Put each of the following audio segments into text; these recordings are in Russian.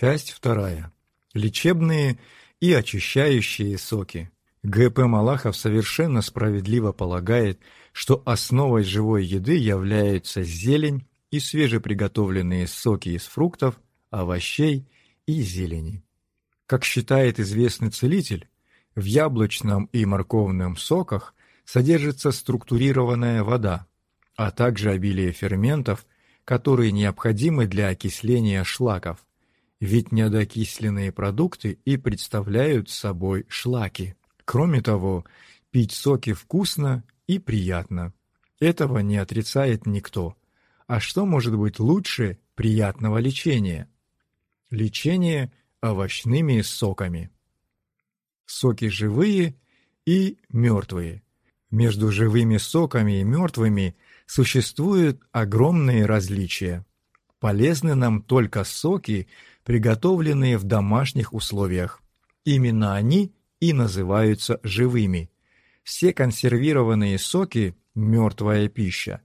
Часть вторая. Лечебные и очищающие соки. Г.П. Малахов совершенно справедливо полагает, что основой живой еды являются зелень и свежеприготовленные соки из фруктов, овощей и зелени. Как считает известный целитель, в яблочном и морковном соках содержится структурированная вода, а также обилие ферментов, которые необходимы для окисления шлаков, ведь недокисленные продукты и представляют собой шлаки. Кроме того, пить соки вкусно и приятно. Этого не отрицает никто. А что может быть лучше приятного лечения? Лечение овощными соками. Соки живые и мертвые. Между живыми соками и мертвыми существуют огромные различия. Полезны нам только соки, приготовленные в домашних условиях. Именно они и называются живыми. Все консервированные соки – мертвая пища.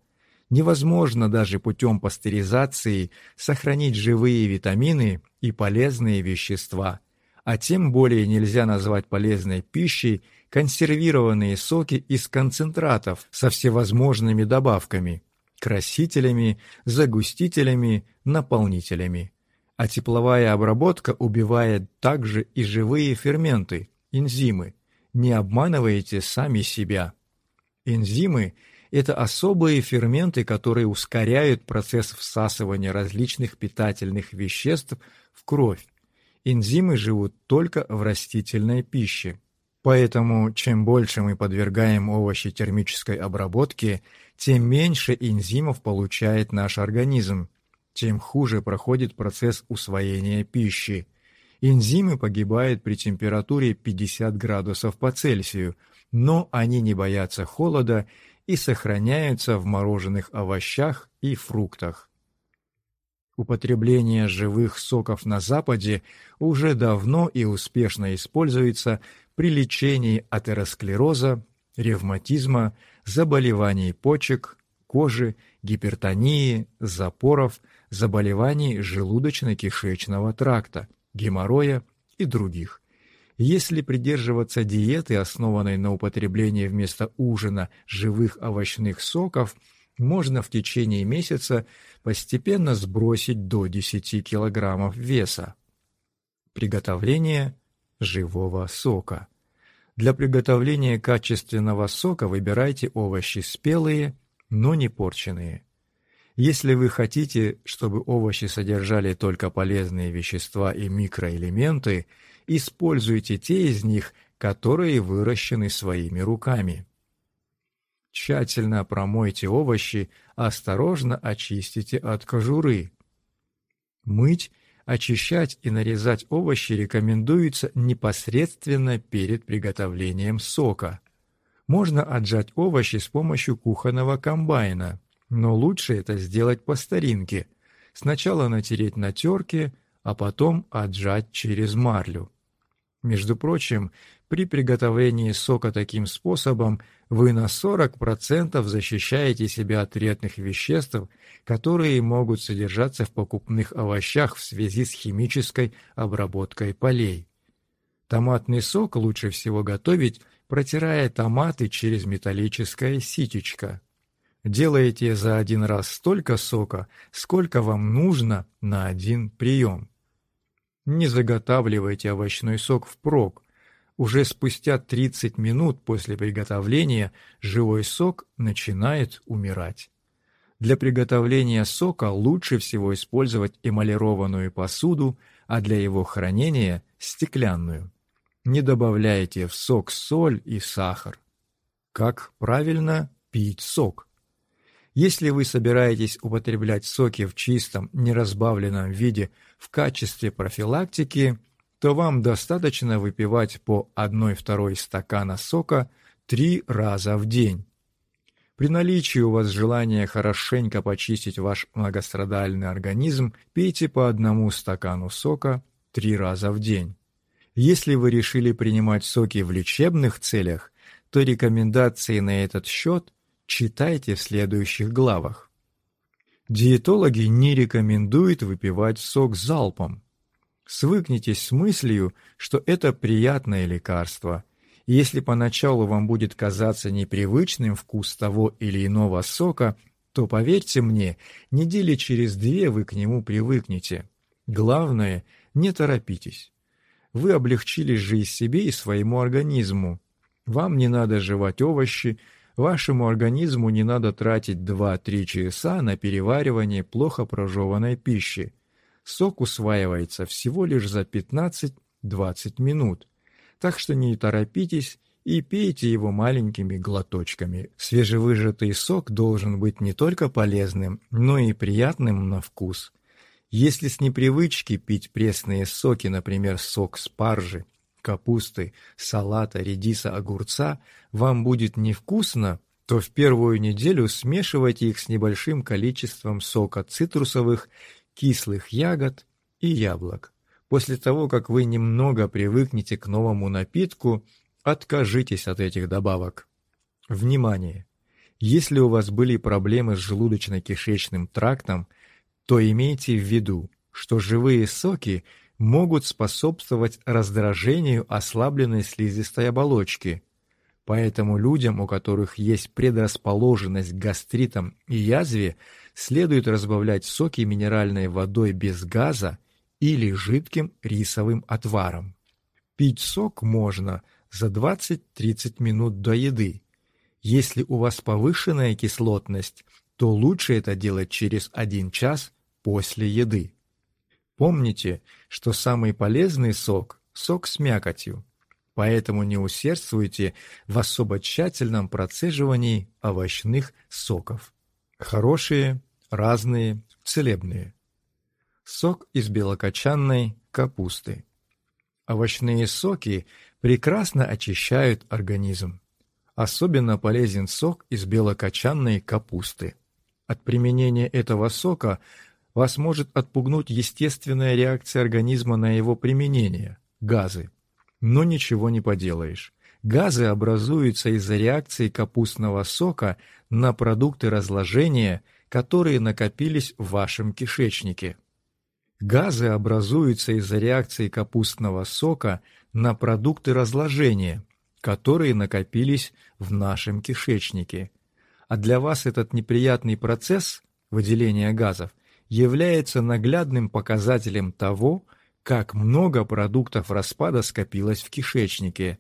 Невозможно даже путем пастеризации сохранить живые витамины и полезные вещества, а тем более нельзя назвать полезной пищей консервированные соки из концентратов со всевозможными добавками – красителями, загустителями, наполнителями. А тепловая обработка убивает также и живые ферменты, энзимы. Не обманывайте сами себя. Энзимы – это особые ферменты, которые ускоряют процесс всасывания различных питательных веществ в кровь. Энзимы живут только в растительной пище. Поэтому чем больше мы подвергаем овощи термической обработке, тем меньше энзимов получает наш организм, тем хуже проходит процесс усвоения пищи. Энзимы погибают при температуре 50 градусов по Цельсию, но они не боятся холода и сохраняются в мороженых овощах и фруктах. Употребление живых соков на Западе уже давно и успешно используется при лечении атеросклероза, ревматизма, заболеваний почек, кожи, гипертонии, запоров, заболеваний желудочно-кишечного тракта, геморроя и других. Если придерживаться диеты, основанной на употреблении вместо ужина живых овощных соков, можно в течение месяца постепенно сбросить до 10 килограммов веса. Приготовление живого сока. Для приготовления качественного сока выбирайте овощи спелые, но не порченные. Если вы хотите, чтобы овощи содержали только полезные вещества и микроэлементы, используйте те из них, которые выращены своими руками. Тщательно промойте овощи, осторожно очистите от кожуры. Мыть, очищать и нарезать овощи рекомендуется непосредственно перед приготовлением сока. Можно отжать овощи с помощью кухонного комбайна – но лучше это сделать по старинке. Сначала натереть на терке, а потом отжать через марлю. Между прочим, при приготовлении сока таким способом вы на 40% защищаете себя от вредных веществ, которые могут содержаться в покупных овощах в связи с химической обработкой полей. Томатный сок лучше всего готовить, протирая томаты через металлическое ситечко. Делаете за один раз столько сока, сколько вам нужно на один прием. Не заготавливайте овощной сок впрок. Уже спустя 30 минут после приготовления живой сок начинает умирать. Для приготовления сока лучше всего использовать эмалированную посуду, а для его хранения – стеклянную. Не добавляйте в сок соль и сахар. Как правильно пить сок? Если вы собираетесь употреблять соки в чистом, неразбавленном виде в качестве профилактики, то вам достаточно выпивать по 1-2 стакана сока 3 раза в день. При наличии у вас желания хорошенько почистить ваш многострадальный организм, пейте по одному стакану сока 3 раза в день. Если вы решили принимать соки в лечебных целях, то рекомендации на этот счет читайте в следующих главах. Диетологи не рекомендуют выпивать сок залпом. Свыкнитесь с мыслью, что это приятное лекарство. Если поначалу вам будет казаться непривычным вкус того или иного сока, то поверьте мне, недели через две вы к нему привыкнете. Главное, не торопитесь. Вы облегчили жизнь себе и своему организму. Вам не надо жевать овощи, вашему организму не надо тратить 2-3 часа на переваривание плохо прожеванной пищи. Сок усваивается всего лишь за 15-20 минут. Так что не торопитесь и пейте его маленькими глоточками. Свежевыжатый сок должен быть не только полезным, но и приятным на вкус. Если с непривычки пить пресные соки, например, сок спаржи, капусты, салата, редиса, огурца, вам будет невкусно, то в первую неделю смешивайте их с небольшим количеством сока цитрусовых, кислых ягод и яблок. После того, как вы немного привыкнете к новому напитку, откажитесь от этих добавок. Внимание! Если у вас были проблемы с желудочно-кишечным трактом, то имейте в виду, что живые соки могут способствовать раздражению ослабленной слизистой оболочки. Поэтому людям, у которых есть предрасположенность к гастритам и язве, следует разбавлять соки минеральной водой без газа или жидким рисовым отваром. Пить сок можно за 20-30 минут до еды. Если у вас повышенная кислотность, то лучше это делать через 1 час после еды. Помните, что самый полезный сок – сок с мякотью, поэтому не усердствуйте в особо тщательном процеживании овощных соков. Хорошие, разные, целебные. Сок из белокочанной капусты. Овощные соки прекрасно очищают организм. Особенно полезен сок из белокочанной капусты. От применения этого сока вас может отпугнуть естественная реакция организма на его применение – газы. Но ничего не поделаешь. Газы образуются из-за реакции капустного сока на продукты разложения, которые накопились в вашем кишечнике. Газы образуются из-за реакции капустного сока на продукты разложения, которые накопились в нашем кишечнике. А для вас этот неприятный процесс выделения газов – является наглядным показателем того, как много продуктов распада скопилось в кишечнике.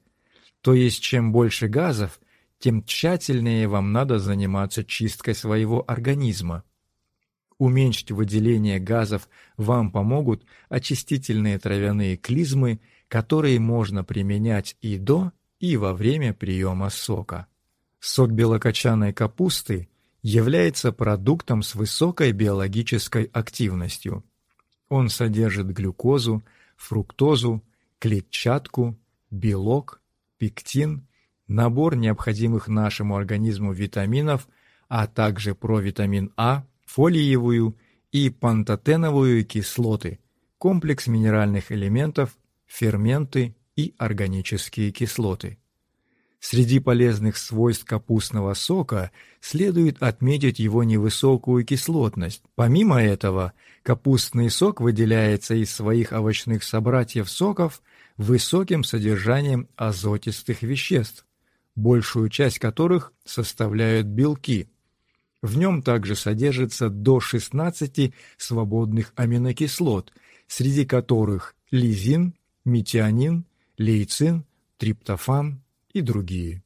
То есть чем больше газов, тем тщательнее вам надо заниматься чисткой своего организма. Уменьшить выделение газов вам помогут очистительные травяные клизмы, которые можно применять и до, и во время приема сока. Сок белокочанной капусты является продуктом с высокой биологической активностью. Он содержит глюкозу, фруктозу, клетчатку, белок, пектин, набор необходимых нашему организму витаминов, а также провитамин А, фолиевую и пантотеновую кислоты, комплекс минеральных элементов, ферменты и органические кислоты. Среди полезных свойств капустного сока следует отметить его невысокую кислотность. Помимо этого, капустный сок выделяется из своих овощных собратьев соков высоким содержанием азотистых веществ, большую часть которых составляют белки. В нем также содержится до 16 свободных аминокислот, среди которых лизин, метионин, лейцин, триптофан, и другие.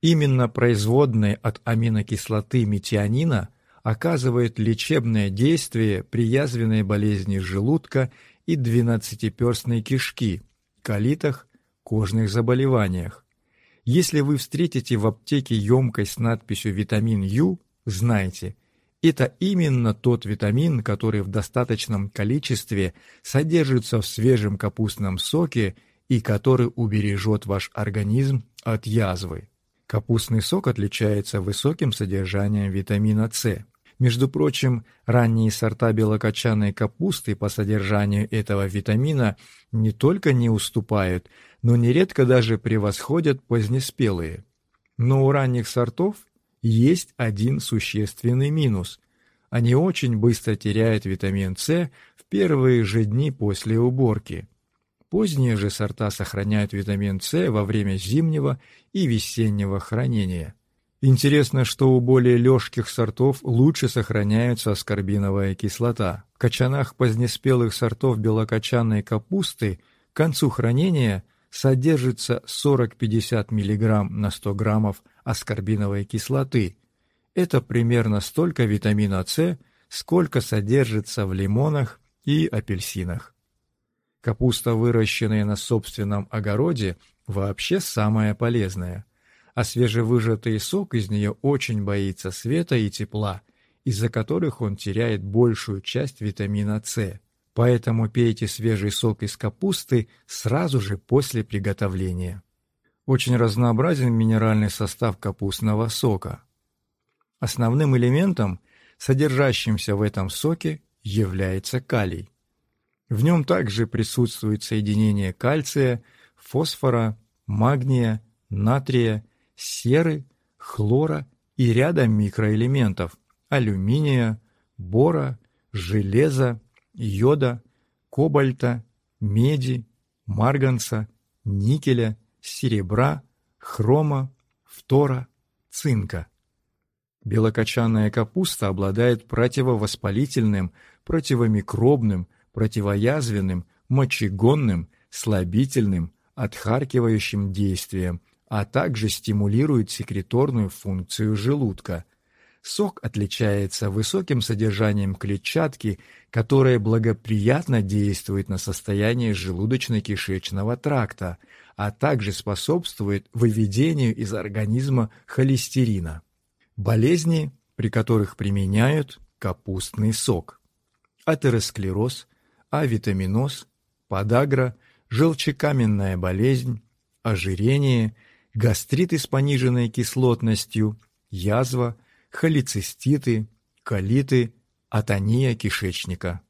Именно производные от аминокислоты метионина оказывает лечебное действие при язвенной болезни желудка и двенадцатиперстной кишки, колитах, кожных заболеваниях. Если вы встретите в аптеке емкость с надписью «Витамин Ю», знайте, это именно тот витамин, который в достаточном количестве содержится в свежем капустном соке и который убережет ваш организм от язвы. Капустный сок отличается высоким содержанием витамина С. Между прочим, ранние сорта белокочанной капусты по содержанию этого витамина не только не уступают, но нередко даже превосходят позднеспелые. Но у ранних сортов есть один существенный минус. Они очень быстро теряют витамин С в первые же дни после уборки. Поздние же сорта сохраняют витамин С во время зимнего и весеннего хранения. Интересно, что у более лёгких сортов лучше сохраняется аскорбиновая кислота. В качанах позднеспелых сортов белокочанной капусты к концу хранения содержится 40-50 мг на 100 граммов аскорбиновой кислоты. Это примерно столько витамина С, сколько содержится в лимонах и апельсинах. Капуста, выращенная на собственном огороде, вообще самая полезная а свежевыжатый сок из нее очень боится света и тепла, из-за которых он теряет большую часть витамина С. Поэтому пейте свежий сок из капусты сразу же после приготовления. Очень разнообразен минеральный состав капустного сока. Основным элементом, содержащимся в этом соке, является калий. В нем также присутствует соединение кальция, фосфора, магния, натрия серы, хлора и ряда микроэлементов – алюминия, бора, железа, йода, кобальта, меди, марганца, никеля, серебра, хрома, фтора, цинка. Белокочанная капуста обладает противовоспалительным, противомикробным, противоязвенным, мочегонным, слабительным, отхаркивающим действием, а также стимулирует секреторную функцию желудка. Сок отличается высоким содержанием клетчатки, которая благоприятно действует на состояние желудочно-кишечного тракта, а также способствует выведению из организма холестерина. Болезни, при которых применяют капустный сок. Атеросклероз, авитаминоз, подагра, желчекаменная болезнь, ожирение – гастриты с пониженной кислотностью, язва, холециститы, колиты, атония кишечника.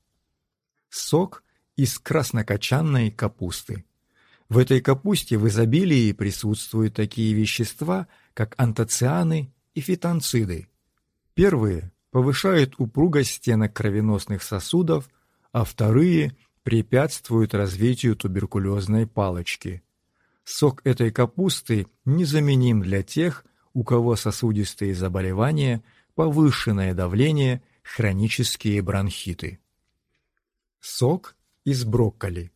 Сок из краснокочанной капусты. В этой капусте в изобилии присутствуют такие вещества, как антоцианы и фитонциды. Первые повышают упругость стенок кровеносных сосудов, а вторые препятствуют развитию туберкулезной палочки. Сок этой капусты незаменим для тех, у кого сосудистые заболевания, повышенное давление, хронические бронхиты. Сок из брокколи.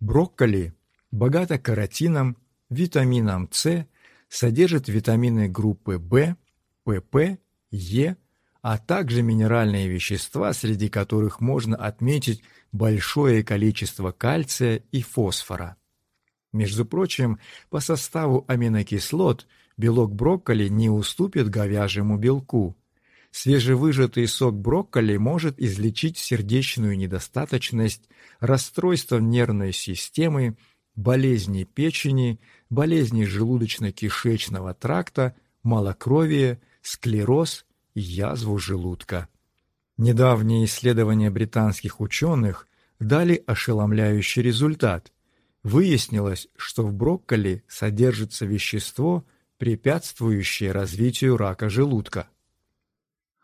Брокколи богато каротином, витамином С, содержит витамины группы В, ПП, Е, а также минеральные вещества, среди которых можно отметить большое количество кальция и фосфора. Между прочим, по составу аминокислот белок брокколи не уступит говяжьему белку. Свежевыжатый сок брокколи может излечить сердечную недостаточность, расстройство нервной системы, болезни печени, болезни желудочно-кишечного тракта, малокровие, склероз язву желудка. Недавние исследования британских ученых дали ошеломляющий результат – Выяснилось, что в брокколи содержится вещество, препятствующее развитию рака желудка.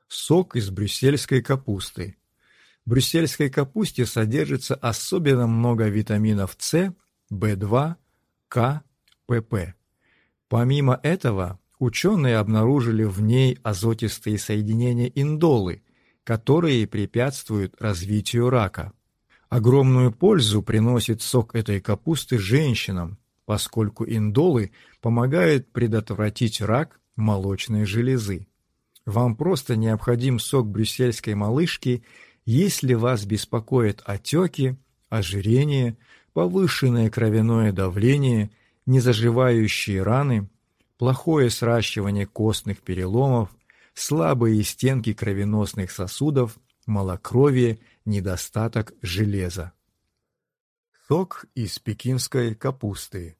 Сок из брюссельской капусты. В брюссельской капусте содержится особенно много витаминов С, В2, К, ПП. Помимо этого, ученые обнаружили в ней азотистые соединения индолы, которые препятствуют развитию рака. Огромную пользу приносит сок этой капусты женщинам, поскольку индолы помогают предотвратить рак молочной железы. Вам просто необходим сок брюссельской малышки, если вас беспокоят отеки, ожирение, повышенное кровяное давление, незаживающие раны, плохое сращивание костных переломов, слабые стенки кровеносных сосудов, малокровие недостаток железа. Сок из пекинской капусты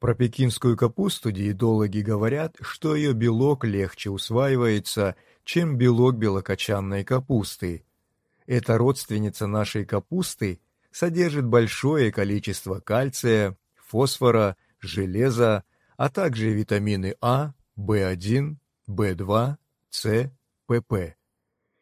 Про пекинскую капусту диетологи говорят, что ее белок легче усваивается, чем белок белокочанной капусты. Эта родственница нашей капусты содержит большое количество кальция, фосфора, железа, а также витамины А, В1, В2, С, ПП.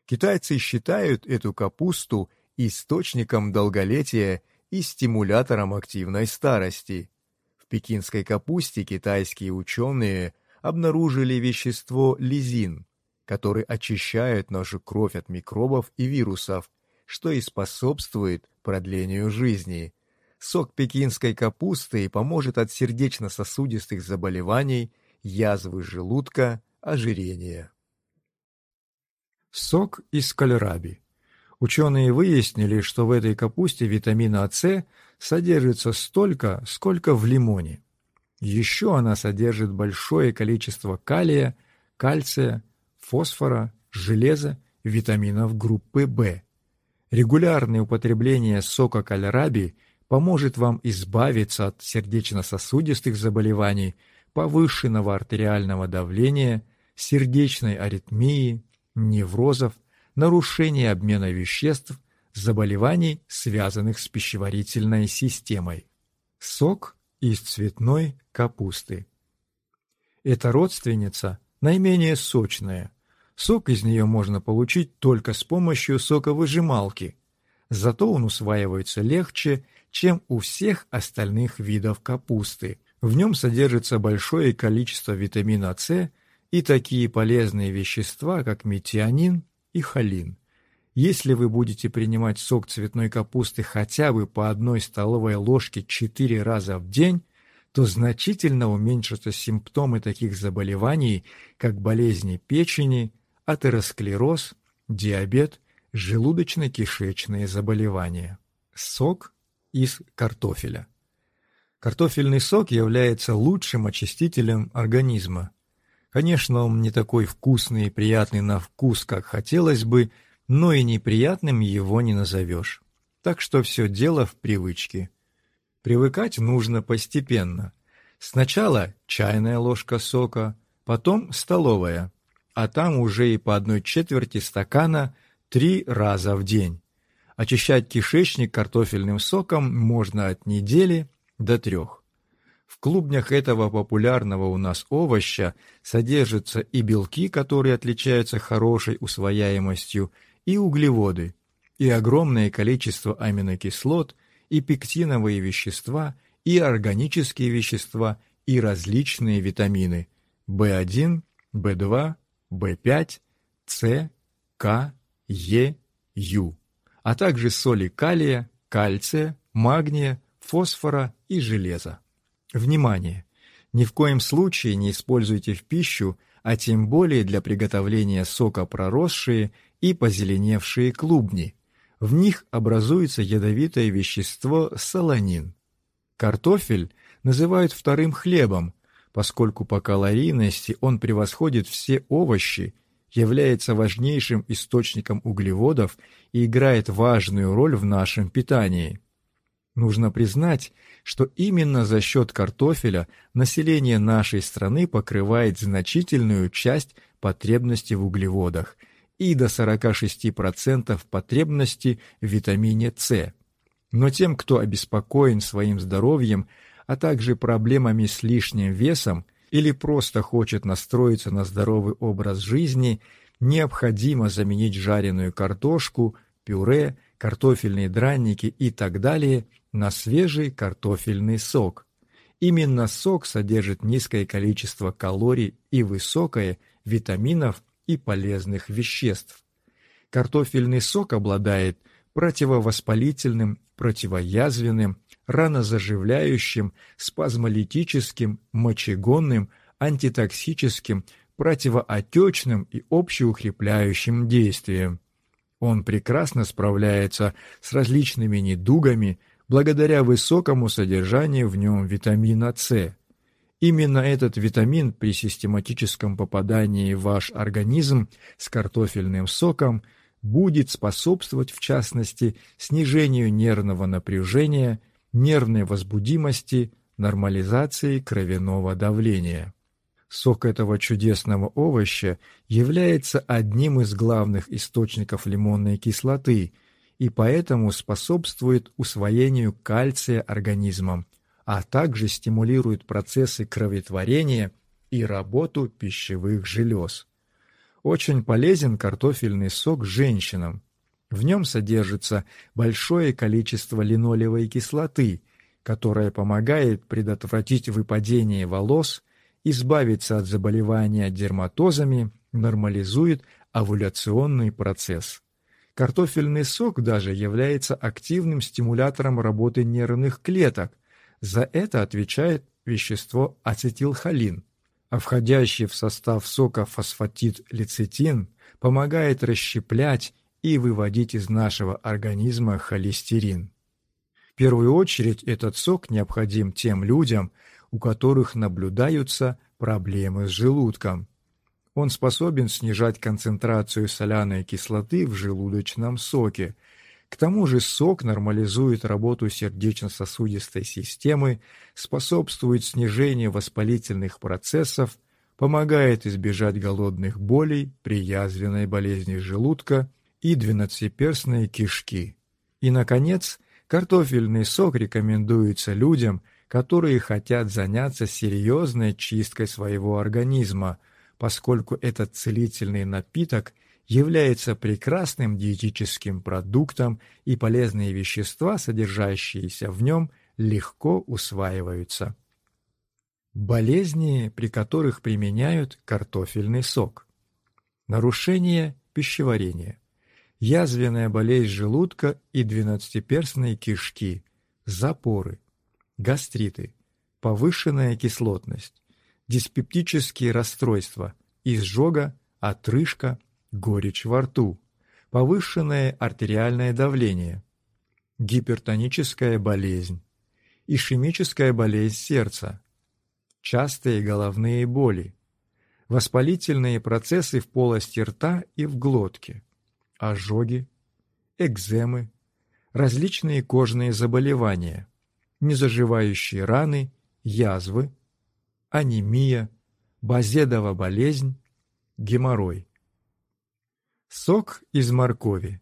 Китайцы считают эту капусту источником долголетия и стимулятором активной старости. В пекинской капусте китайские ученые обнаружили вещество лизин, который очищает нашу кровь от микробов и вирусов, что и способствует продлению жизни. Сок пекинской капусты поможет от сердечно-сосудистых заболеваний, язвы желудка, ожирения. Сок из кальраби. Ученые выяснили, что в этой капусте витамина С содержится столько, сколько в лимоне. Еще она содержит большое количество калия, кальция, фосфора, железа, витаминов группы В. Регулярное употребление сока кальраби поможет вам избавиться от сердечно-сосудистых заболеваний, повышенного артериального давления, сердечной аритмии, неврозов, нарушения обмена веществ, заболеваний, связанных с пищеварительной системой. Сок из цветной капусты. Эта родственница наименее сочная. Сок из нее можно получить только с помощью соковыжималки. Зато он усваивается легче, чем у всех остальных видов капусты. В нем содержится большое количество витамина С и такие полезные вещества, как метионин и холин. Если вы будете принимать сок цветной капусты хотя бы по одной столовой ложке 4 раза в день, то значительно уменьшатся симптомы таких заболеваний, как болезни печени, атеросклероз, диабет, желудочно-кишечные заболевания. Сок из картофеля. Картофельный сок является лучшим очистителем организма. Конечно, он не такой вкусный и приятный на вкус, как хотелось бы, но и неприятным его не назовешь. Так что все дело в привычке. Привыкать нужно постепенно. Сначала чайная ложка сока, потом столовая, а там уже и по одной четверти стакана три раза в день. Очищать кишечник картофельным соком можно от недели до трех. В клубнях этого популярного у нас овоща содержатся и белки, которые отличаются хорошей усвояемостью, и углеводы, и огромное количество аминокислот, и пектиновые вещества, и органические вещества, и различные витамины В1, В2, В5, С, К, Е, Ю, а также соли калия, кальция, магния, фосфора и железа. Внимание! Ни в коем случае не используйте в пищу, а тем более для приготовления сока проросшие и позеленевшие клубни. В них образуется ядовитое вещество солонин. Картофель называют вторым хлебом, поскольку по калорийности он превосходит все овощи, является важнейшим источником углеводов и играет важную роль в нашем питании. Нужно признать, что именно за счет картофеля население нашей страны покрывает значительную часть потребностей в углеводах и до 46% потребности в витамине С. Но тем, кто обеспокоен своим здоровьем, а также проблемами с лишним весом или просто хочет настроиться на здоровый образ жизни, необходимо заменить жареную картошку, пюре, картофельные драники и так далее – на свежий картофельный сок. Именно сок содержит низкое количество калорий и высокое витаминов и полезных веществ. Картофельный сок обладает противовоспалительным, противоязвенным, ранозаживляющим, спазмолитическим, мочегонным, антитоксическим, противоотечным и общеукрепляющим действием. Он прекрасно справляется с различными недугами, благодаря высокому содержанию в нем витамина С. Именно этот витамин при систематическом попадании в ваш организм с картофельным соком будет способствовать, в частности, снижению нервного напряжения, нервной возбудимости, нормализации кровяного давления. Сок этого чудесного овоща является одним из главных источников лимонной кислоты, и поэтому способствует усвоению кальция организмом, а также стимулирует процессы кроветворения и работу пищевых желез. Очень полезен картофельный сок женщинам. В нем содержится большое количество линолевой кислоты, которая помогает предотвратить выпадение волос, избавиться от заболевания дерматозами, нормализует овуляционный процесс. Картофельный сок даже является активным стимулятором работы нервных клеток. За это отвечает вещество ацетилхолин, а входящий в состав сока фосфатид лецитин помогает расщеплять и выводить из нашего организма холестерин. В первую очередь этот сок необходим тем людям, у которых наблюдаются проблемы с желудком. Он способен снижать концентрацию соляной кислоты в желудочном соке. К тому же сок нормализует работу сердечно-сосудистой системы, способствует снижению воспалительных процессов, помогает избежать голодных болей при язвенной болезни желудка и двенадцатиперстной кишки. И, наконец, картофельный сок рекомендуется людям, которые хотят заняться серьезной чисткой своего организма – поскольку этот целительный напиток является прекрасным диетическим продуктом и полезные вещества, содержащиеся в нем, легко усваиваются. Болезни, при которых применяют картофельный сок. Нарушение пищеварения. Язвенная болезнь желудка и двенадцатиперстной кишки, запоры, гастриты, повышенная кислотность, диспептические расстройства, изжога, отрыжка, горечь во рту, повышенное артериальное давление, гипертоническая болезнь, ишемическая болезнь сердца, частые головные боли, воспалительные процессы в полости рта и в глотке, ожоги, экземы, различные кожные заболевания, незаживающие раны, язвы, анемия, базедова болезнь, геморрой. Сок из моркови.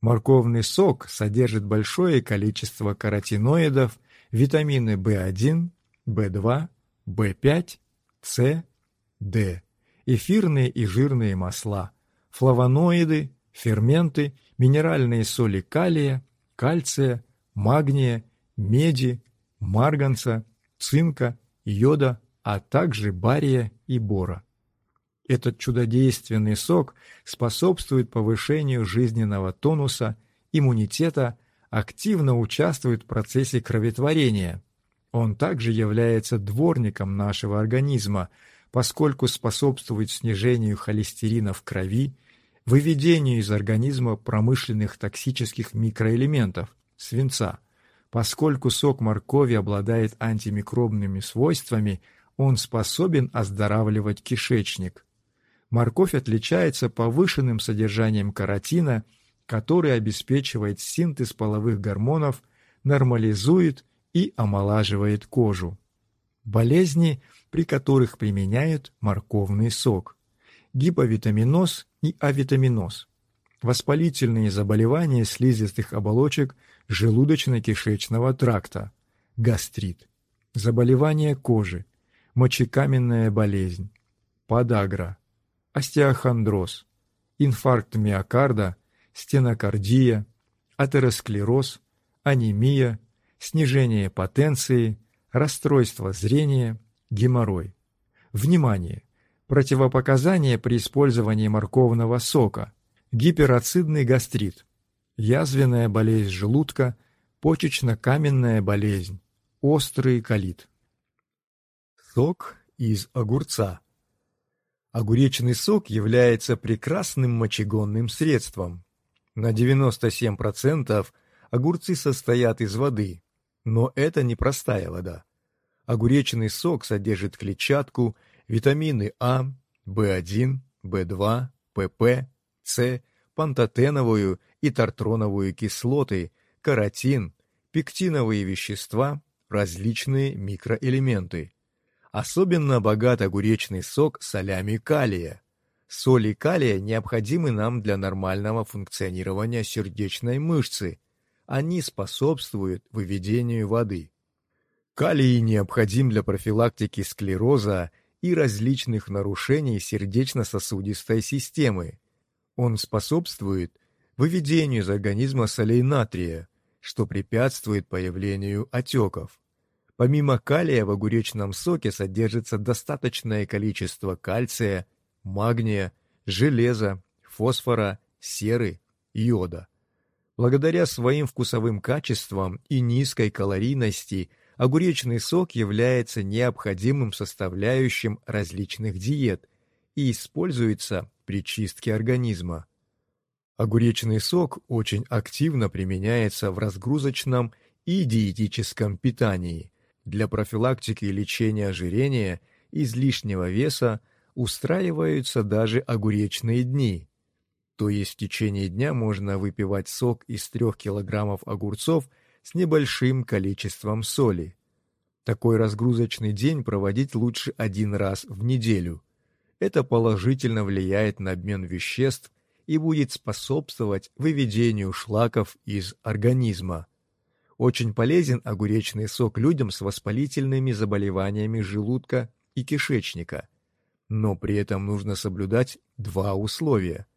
Морковный сок содержит большое количество каротиноидов, витамины В1, В2, В5, С, Д, эфирные и жирные масла, флавоноиды, ферменты, минеральные соли калия, кальция, магния, меди, марганца, цинка, йода, а также бария и бора. Этот чудодейственный сок способствует повышению жизненного тонуса, иммунитета, активно участвует в процессе кроветворения. Он также является дворником нашего организма, поскольку способствует снижению холестерина в крови, выведению из организма промышленных токсических микроэлементов, свинца. Поскольку сок моркови обладает антимикробными свойствами – он способен оздоравливать кишечник. Морковь отличается повышенным содержанием каротина, который обеспечивает синтез половых гормонов, нормализует и омолаживает кожу. Болезни, при которых применяют морковный сок. Гиповитаминоз и авитаминоз. Воспалительные заболевания слизистых оболочек желудочно-кишечного тракта. Гастрит. Заболевания кожи мочекаменная болезнь, подагра, остеохондроз, инфаркт миокарда, стенокардия, атеросклероз, анемия, снижение потенции, расстройство зрения, геморрой. Внимание! Противопоказания при использовании морковного сока. Гиперацидный гастрит, язвенная болезнь желудка, почечно-каменная болезнь, острый колит. Сок из огурца. Огуречный сок является прекрасным мочегонным средством. На 97% огурцы состоят из воды, но это не простая вода. Огуречный сок содержит клетчатку, витамины А, В1, В2, ПП, С, пантотеновую и тартроновую кислоты, каротин, пектиновые вещества, различные микроэлементы. Особенно богат огуречный сок солями калия. Соли калия необходимы нам для нормального функционирования сердечной мышцы. Они способствуют выведению воды. Калий необходим для профилактики склероза и различных нарушений сердечно-сосудистой системы. Он способствует выведению из организма солей натрия, что препятствует появлению отеков. Помимо калия в огуречном соке содержится достаточное количество кальция, магния, железа, фосфора, серы, йода. Благодаря своим вкусовым качествам и низкой калорийности огуречный сок является необходимым составляющим различных диет и используется при чистке организма. Огуречный сок очень активно применяется в разгрузочном и диетическом питании. Для профилактики и лечения ожирения, излишнего веса устраиваются даже огуречные дни. То есть в течение дня можно выпивать сок из 3 килограммов огурцов с небольшим количеством соли. Такой разгрузочный день проводить лучше один раз в неделю. Это положительно влияет на обмен веществ и будет способствовать выведению шлаков из организма. Очень полезен огуречный сок людям с воспалительными заболеваниями желудка и кишечника. Но при этом нужно соблюдать два условия.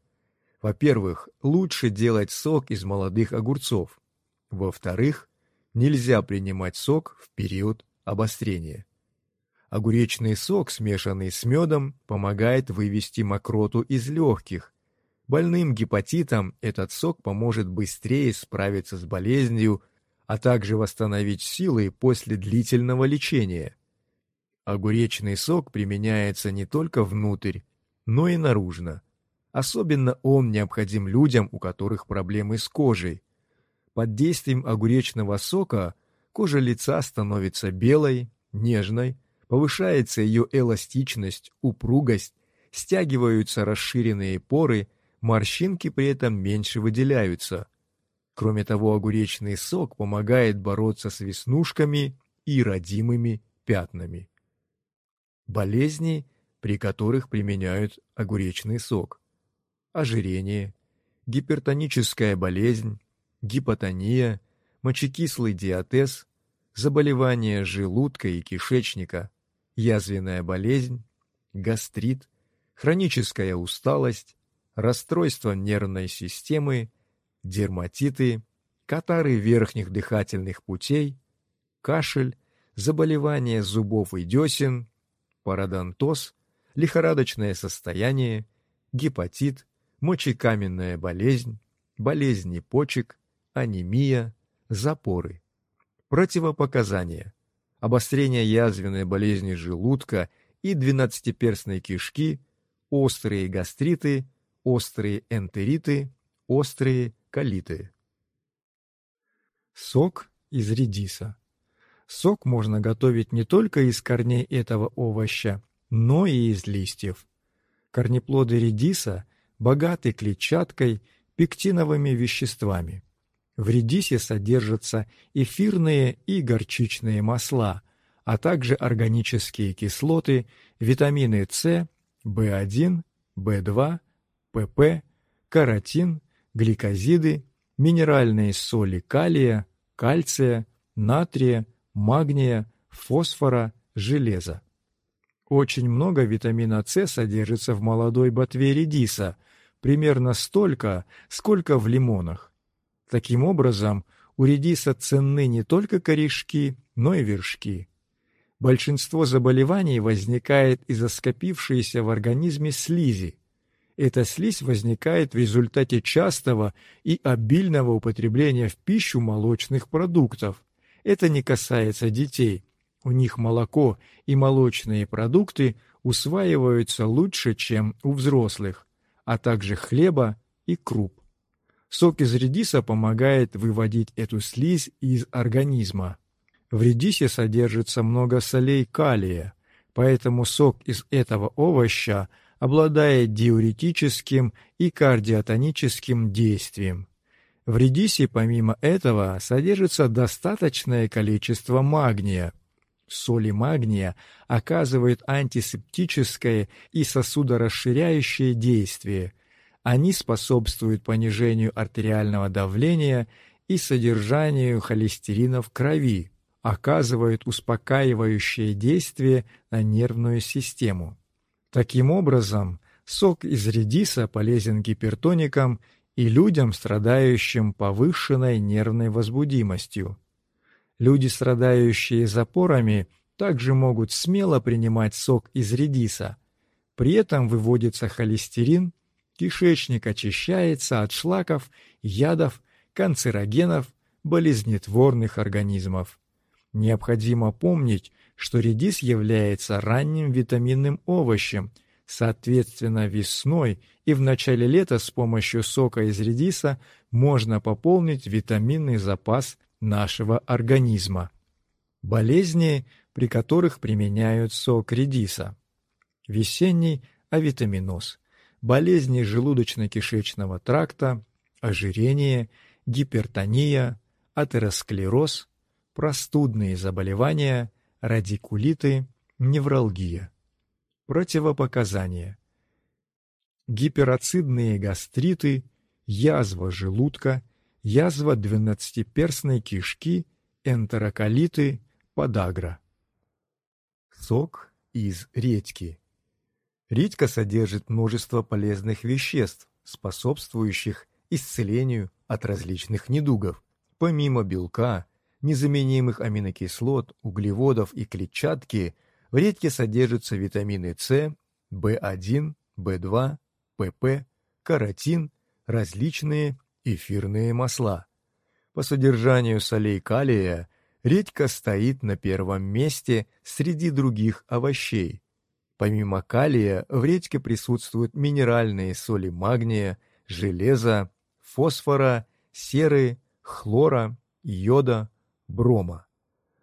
Во-первых, лучше делать сок из молодых огурцов. Во-вторых, нельзя принимать сок в период обострения. Огуречный сок, смешанный с медом, помогает вывести мокроту из легких Больным гепатитом этот сок поможет быстрее справиться с болезнью, а также восстановить силы после длительного лечения. Огуречный сок применяется не только внутрь, но и наружно. Особенно он необходим людям, у которых проблемы с кожей. Под действием огуречного сока кожа лица становится белой, нежной, повышается ее эластичность, упругость, стягиваются расширенные поры – морщинки при этом меньше выделяются. Кроме того, огуречный сок помогает бороться с веснушками и родимыми пятнами. Болезни, при которых применяют огуречный сок. Ожирение, гипертоническая болезнь, гипотония, мочекислый диатез, заболевания желудка и кишечника, язвенная болезнь, гастрит, хроническая усталость, расстройства нервной системы, дерматиты, катары верхних дыхательных путей, кашель, заболевания зубов и десен, пародонтоз, лихорадочное состояние, гепатит, мочекаменная болезнь, болезни почек, анемия, запоры. Противопоказания. Обострение язвенной болезни желудка и двенадцатиперстной кишки, острые гастриты – острые энтериты, острые колиты. Сок из редиса. Сок можно готовить не только из корней этого овоща, но и из листьев. Корнеплоды редиса богаты клетчаткой, пектиновыми веществами. В редисе содержатся эфирные и горчичные масла, а также органические кислоты, витамины С, В1, В2, ПП, каротин, гликозиды, минеральные соли калия, кальция, натрия, магния, фосфора, железа. Очень много витамина С содержится в молодой ботве редиса, примерно столько, сколько в лимонах. Таким образом, у редиса ценны не только корешки, но и вершки. Большинство заболеваний возникает из-за скопившейся в организме слизи, эта слизь возникает в результате частого и обильного употребления в пищу молочных продуктов. Это не касается детей. У них молоко и молочные продукты усваиваются лучше, чем у взрослых, а также хлеба и круп. Сок из редиса помогает выводить эту слизь из организма. В редисе содержится много солей калия, поэтому сок из этого овоща – обладает диуретическим и кардиотоническим действием. В редисе, помимо этого, содержится достаточное количество магния. Соли магния оказывают антисептическое и сосудорасширяющее действие. Они способствуют понижению артериального давления и содержанию холестерина в крови, оказывают успокаивающее действие на нервную систему. Таким образом, сок из редиса полезен гипертоникам и людям, страдающим повышенной нервной возбудимостью. Люди, страдающие запорами, также могут смело принимать сок из редиса. При этом выводится холестерин, кишечник очищается от шлаков, ядов, канцерогенов, болезнетворных организмов. Необходимо помнить, что редис является ранним витаминным овощем, соответственно, весной и в начале лета с помощью сока из редиса можно пополнить витаминный запас нашего организма. Болезни, при которых применяют сок редиса. Весенний авитаминоз, болезни желудочно-кишечного тракта, ожирение, гипертония, атеросклероз, простудные заболевания, радикулиты, невралгия. Противопоказания. Гипероцидные гастриты, язва желудка, язва двенадцатиперстной кишки, энтероколиты, подагра. Сок из редьки. Редька содержит множество полезных веществ, способствующих исцелению от различных недугов. Помимо белка, незаменимых аминокислот, углеводов и клетчатки, в редьке содержатся витамины С, В1, В2, ПП, каротин, различные эфирные масла. По содержанию солей калия редька стоит на первом месте среди других овощей. Помимо калия в редьке присутствуют минеральные соли магния, железа, фосфора, серы, хлора, йода, брома.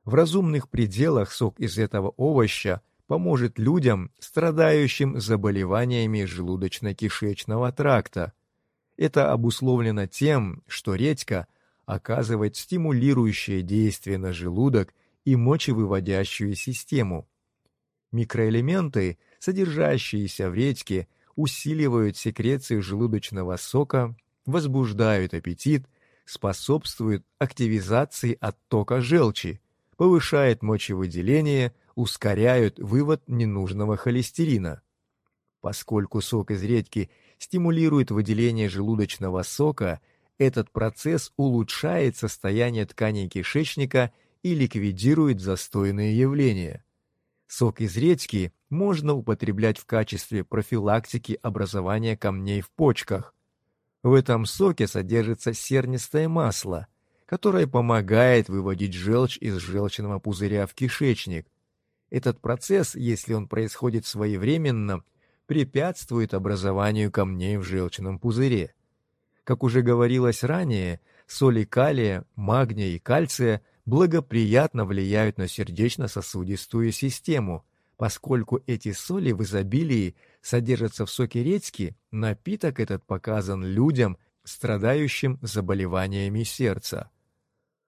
В разумных пределах сок из этого овоща поможет людям, страдающим заболеваниями желудочно-кишечного тракта. Это обусловлено тем, что редька оказывает стимулирующее действие на желудок и мочевыводящую систему. Микроэлементы, содержащиеся в редьке, усиливают секрецию желудочного сока, возбуждают аппетит способствует активизации оттока желчи, повышает мочевыделение, ускоряют вывод ненужного холестерина. Поскольку сок из редьки стимулирует выделение желудочного сока, этот процесс улучшает состояние тканей кишечника и ликвидирует застойные явления. Сок из редьки можно употреблять в качестве профилактики образования камней в почках, в этом соке содержится сернистое масло, которое помогает выводить желчь из желчного пузыря в кишечник. Этот процесс, если он происходит своевременно, препятствует образованию камней в желчном пузыре. Как уже говорилось ранее, соли калия, магния и кальция благоприятно влияют на сердечно-сосудистую систему, поскольку эти соли в изобилии содержится в соке редьки, напиток этот показан людям, страдающим заболеваниями сердца.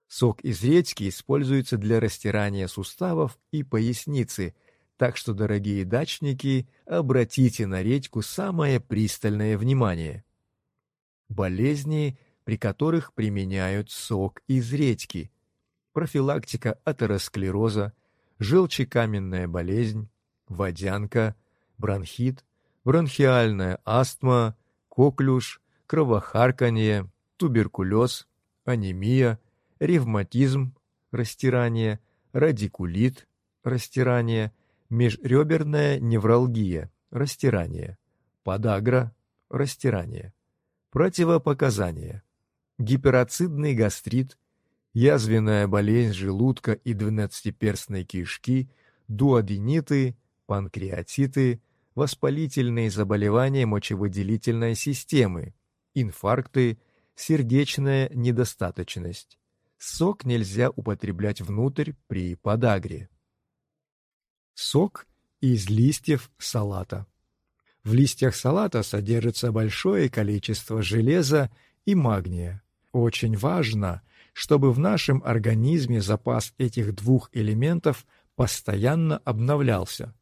Сок из редьки используется для растирания суставов и поясницы, так что, дорогие дачники, обратите на редьку самое пристальное внимание. Болезни, при которых применяют сок из редьки. Профилактика атеросклероза, желчекаменная болезнь, водянка, бронхит, бронхиальная астма, коклюш, кровохарканье, туберкулез, анемия, ревматизм, растирание, радикулит, растирание, межреберная невралгия, растирание, подагра, растирание. Противопоказания. Гипероцидный гастрит, язвенная болезнь желудка и двенадцатиперстной кишки, дуодениты, панкреатиты, воспалительные заболевания мочевыделительной системы, инфаркты, сердечная недостаточность. Сок нельзя употреблять внутрь при подагре. Сок из листьев салата. В листьях салата содержится большое количество железа и магния. Очень важно, чтобы в нашем организме запас этих двух элементов постоянно обновлялся.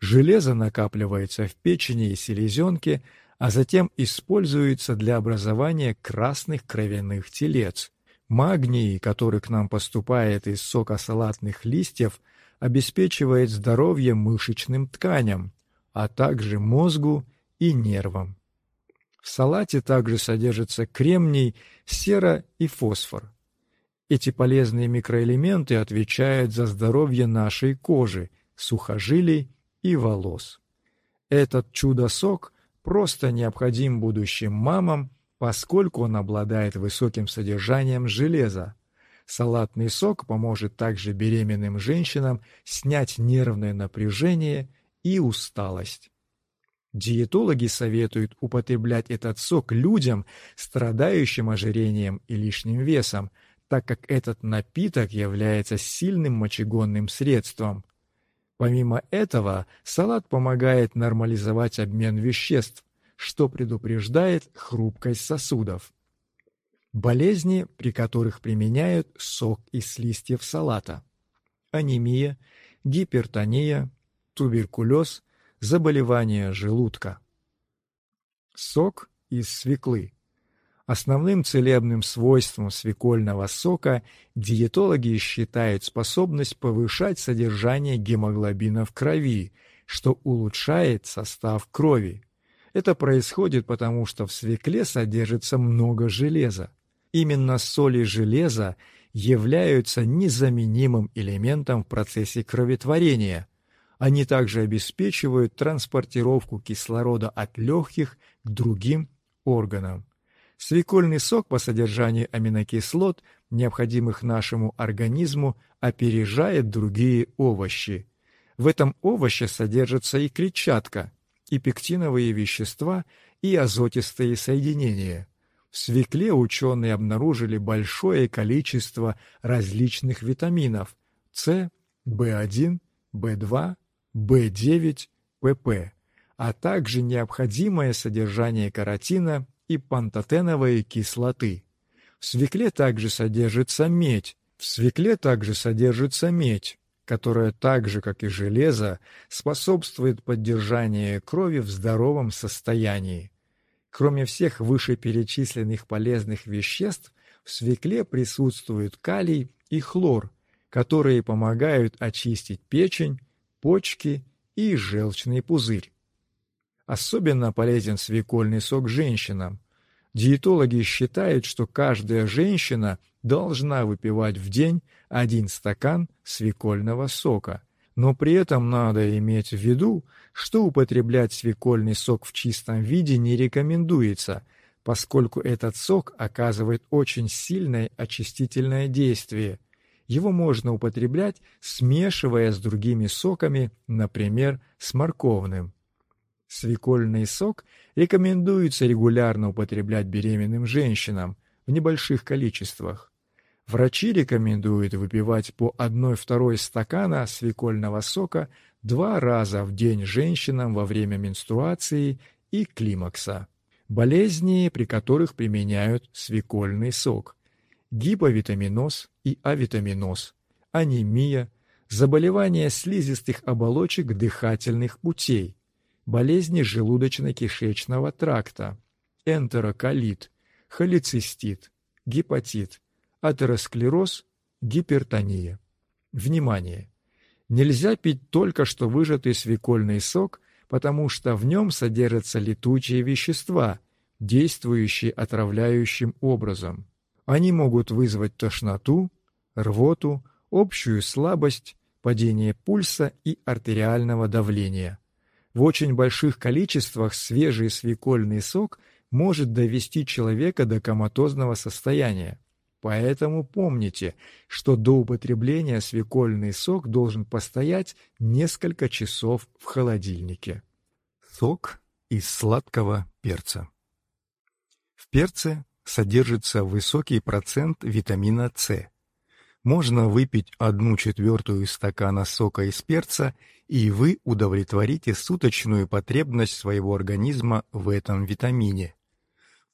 Железо накапливается в печени и селезенке, а затем используется для образования красных кровяных телец. Магний, который к нам поступает из сока салатных листьев, обеспечивает здоровье мышечным тканям, а также мозгу и нервам. В салате также содержится кремний, сера и фосфор. Эти полезные микроэлементы отвечают за здоровье нашей кожи, сухожилий и волос. Этот чудо-сок просто необходим будущим мамам, поскольку он обладает высоким содержанием железа. Салатный сок поможет также беременным женщинам снять нервное напряжение и усталость. Диетологи советуют употреблять этот сок людям, страдающим ожирением и лишним весом, так как этот напиток является сильным мочегонным средством. Помимо этого, салат помогает нормализовать обмен веществ, что предупреждает хрупкость сосудов. Болезни, при которых применяют сок из листьев салата. Анемия, гипертония, туберкулез, заболевания желудка. Сок из свеклы. Основным целебным свойством свекольного сока диетологи считают способность повышать содержание гемоглобина в крови, что улучшает состав крови. Это происходит потому, что в свекле содержится много железа. Именно соли железа являются незаменимым элементом в процессе кроветворения. Они также обеспечивают транспортировку кислорода от легких к другим органам. Свекольный сок по содержанию аминокислот, необходимых нашему организму, опережает другие овощи. В этом овоще содержится и клетчатка, и пектиновые вещества, и азотистые соединения. В свекле ученые обнаружили большое количество различных витаминов С, В1, В2, В9, ПП, а также необходимое содержание каротина и пантотеновой кислоты. В свекле также содержится медь. В свекле также содержится медь, которая так же, как и железо, способствует поддержанию крови в здоровом состоянии. Кроме всех вышеперечисленных полезных веществ, в свекле присутствуют калий и хлор, которые помогают очистить печень, почки и желчный пузырь. Особенно полезен свекольный сок женщинам. Диетологи считают, что каждая женщина должна выпивать в день один стакан свекольного сока. Но при этом надо иметь в виду, что употреблять свекольный сок в чистом виде не рекомендуется, поскольку этот сок оказывает очень сильное очистительное действие. Его можно употреблять, смешивая с другими соками, например, с морковным. Свекольный сок рекомендуется регулярно употреблять беременным женщинам в небольших количествах. Врачи рекомендуют выпивать по 1-2 стакана свекольного сока два раза в день женщинам во время менструации и климакса. Болезни, при которых применяют свекольный сок. Гиповитаминоз и авитаминоз, анемия, заболевания слизистых оболочек дыхательных путей, болезни желудочно-кишечного тракта, энтероколит, холецистит, гепатит, атеросклероз, гипертония. Внимание! Нельзя пить только что выжатый свекольный сок, потому что в нем содержатся летучие вещества, действующие отравляющим образом. Они могут вызвать тошноту, рвоту, общую слабость, падение пульса и артериального давления. В очень больших количествах свежий свекольный сок может довести человека до коматозного состояния. Поэтому помните, что до употребления свекольный сок должен постоять несколько часов в холодильнике. Сок из сладкого перца. В перце содержится высокий процент витамина С, можно выпить одну четвертую стакана сока из перца, и вы удовлетворите суточную потребность своего организма в этом витамине.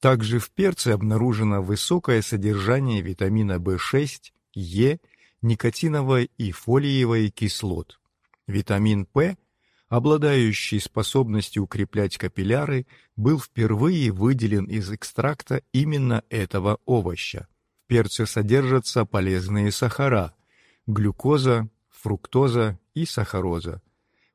Также в перце обнаружено высокое содержание витамина В6, Е, никотиновой и фолиевой кислот. Витамин П, обладающий способностью укреплять капилляры, был впервые выделен из экстракта именно этого овоща. Перце содержатся полезные сахара – глюкоза, фруктоза и сахароза.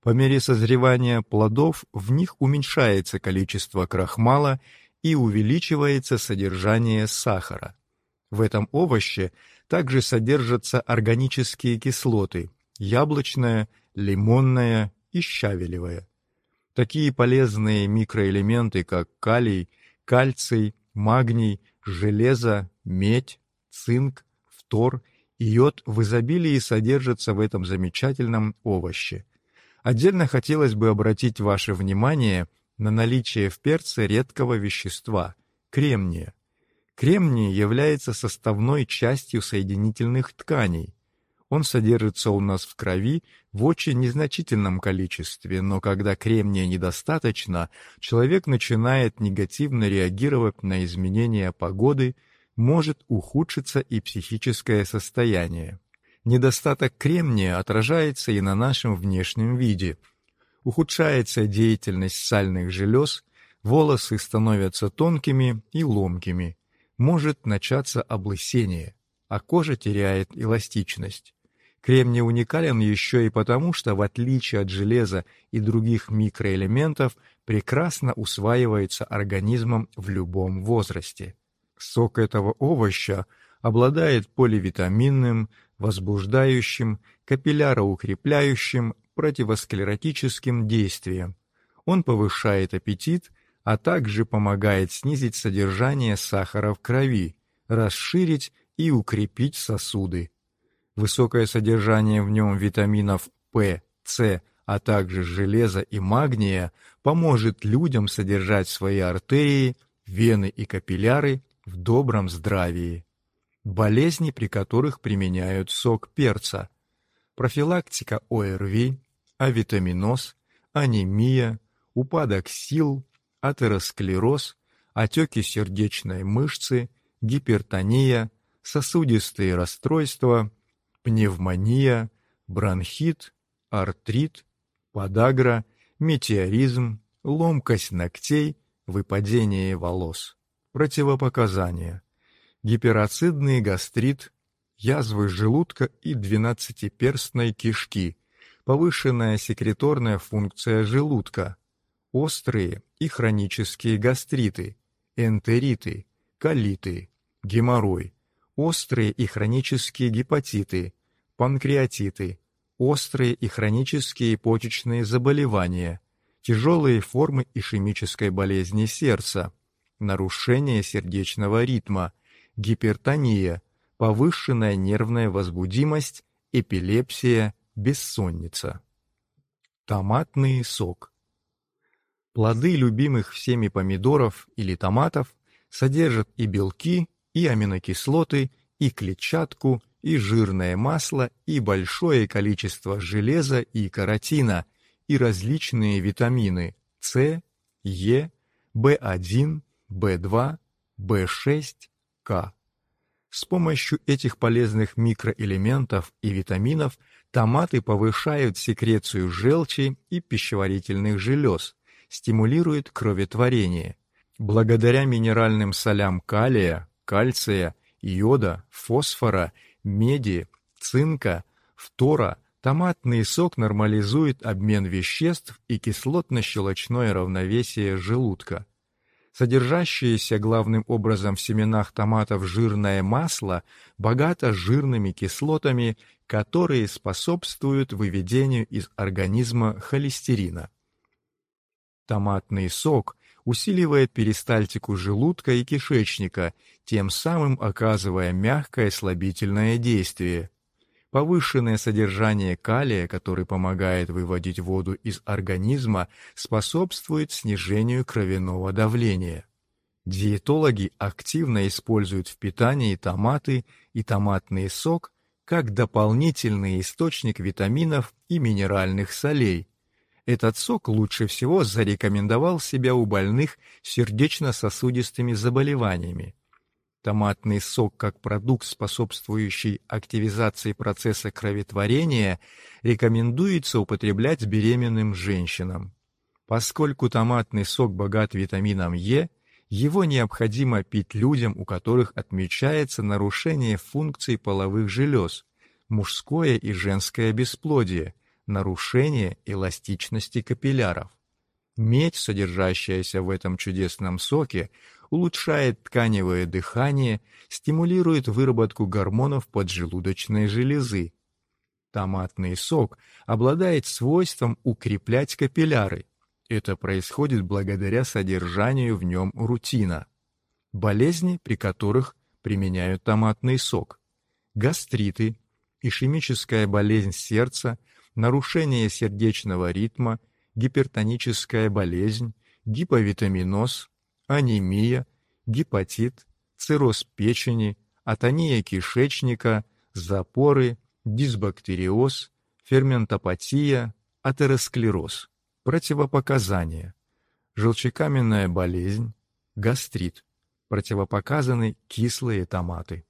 По мере созревания плодов в них уменьшается количество крахмала и увеличивается содержание сахара. В этом овоще также содержатся органические кислоты – яблочная, лимонная и щавелевая. Такие полезные микроэлементы, как калий, кальций, магний, железо, медь, цинк, фтор и йод в изобилии содержатся в этом замечательном овоще. Отдельно хотелось бы обратить ваше внимание на наличие в перце редкого вещества – кремния. Кремний является составной частью соединительных тканей. Он содержится у нас в крови в очень незначительном количестве, но когда кремния недостаточно, человек начинает негативно реагировать на изменения погоды, может ухудшиться и психическое состояние. Недостаток кремния отражается и на нашем внешнем виде. Ухудшается деятельность сальных желез, волосы становятся тонкими и ломкими. Может начаться облысение, а кожа теряет эластичность. Кремний уникален еще и потому, что в отличие от железа и других микроэлементов прекрасно усваивается организмом в любом возрасте. Сок этого овоща обладает поливитаминным, возбуждающим, капилляроукрепляющим, противосклеротическим действием. Он повышает аппетит, а также помогает снизить содержание сахара в крови, расширить и укрепить сосуды. Высокое содержание в нем витаминов П, С, а также железа и магния поможет людям содержать свои артерии, вены и капилляры в добром здравии болезни, при которых применяют сок перца, профилактика ОРВИ, авитаминоз, анемия, упадок сил, атеросклероз, отеки сердечной мышцы, гипертония, сосудистые расстройства, пневмония, бронхит, артрит, подагра, метеоризм, ломкость ногтей, выпадение волос. Противопоказания. Гиперацидный гастрит, язвы желудка и двенадцатиперстной кишки, повышенная секреторная функция желудка, острые и хронические гастриты, энтериты, колиты, геморрой, острые и хронические гепатиты, панкреатиты, острые и хронические почечные заболевания, тяжелые формы ишемической болезни сердца, нарушение сердечного ритма, гипертония, повышенная нервная возбудимость, эпилепсия, бессонница. Томатный сок. Плоды любимых всеми помидоров или томатов содержат и белки, и аминокислоты, и клетчатку, и жирное масло, и большое количество железа и каротина, и различные витамины С, Е, В1, В2, В6, К. С помощью этих полезных микроэлементов и витаминов томаты повышают секрецию желчи и пищеварительных желез, стимулируют кроветворение. Благодаря минеральным солям калия, кальция, йода, фосфора, меди, цинка, фтора, томатный сок нормализует обмен веществ и кислотно-щелочное равновесие желудка. Содержащееся главным образом в семенах томатов жирное масло богато жирными кислотами, которые способствуют выведению из организма холестерина. Томатный сок усиливает перистальтику желудка и кишечника, тем самым оказывая мягкое слабительное действие. Повышенное содержание калия, который помогает выводить воду из организма, способствует снижению кровяного давления. Диетологи активно используют в питании томаты и томатный сок как дополнительный источник витаминов и минеральных солей. Этот сок лучше всего зарекомендовал себя у больных сердечно-сосудистыми заболеваниями. Томатный сок как продукт, способствующий активизации процесса кроветворения, рекомендуется употреблять беременным женщинам. Поскольку томатный сок богат витамином Е, Его необходимо пить людям, у которых отмечается нарушение функций половых желез, мужское и женское бесплодие, нарушение эластичности капилляров. Медь, содержащаяся в этом чудесном соке, улучшает тканевое дыхание, стимулирует выработку гормонов поджелудочной железы. Томатный сок обладает свойством укреплять капилляры. Это происходит благодаря содержанию в нем рутина. Болезни, при которых применяют томатный сок. Гастриты, ишемическая болезнь сердца, нарушение сердечного ритма, гипертоническая болезнь, гиповитаминоз, анемия, гепатит, цирроз печени, атония кишечника, запоры, дисбактериоз, ферментопатия, атеросклероз. Противопоказания. Желчекаменная болезнь, гастрит. Противопоказаны кислые томаты.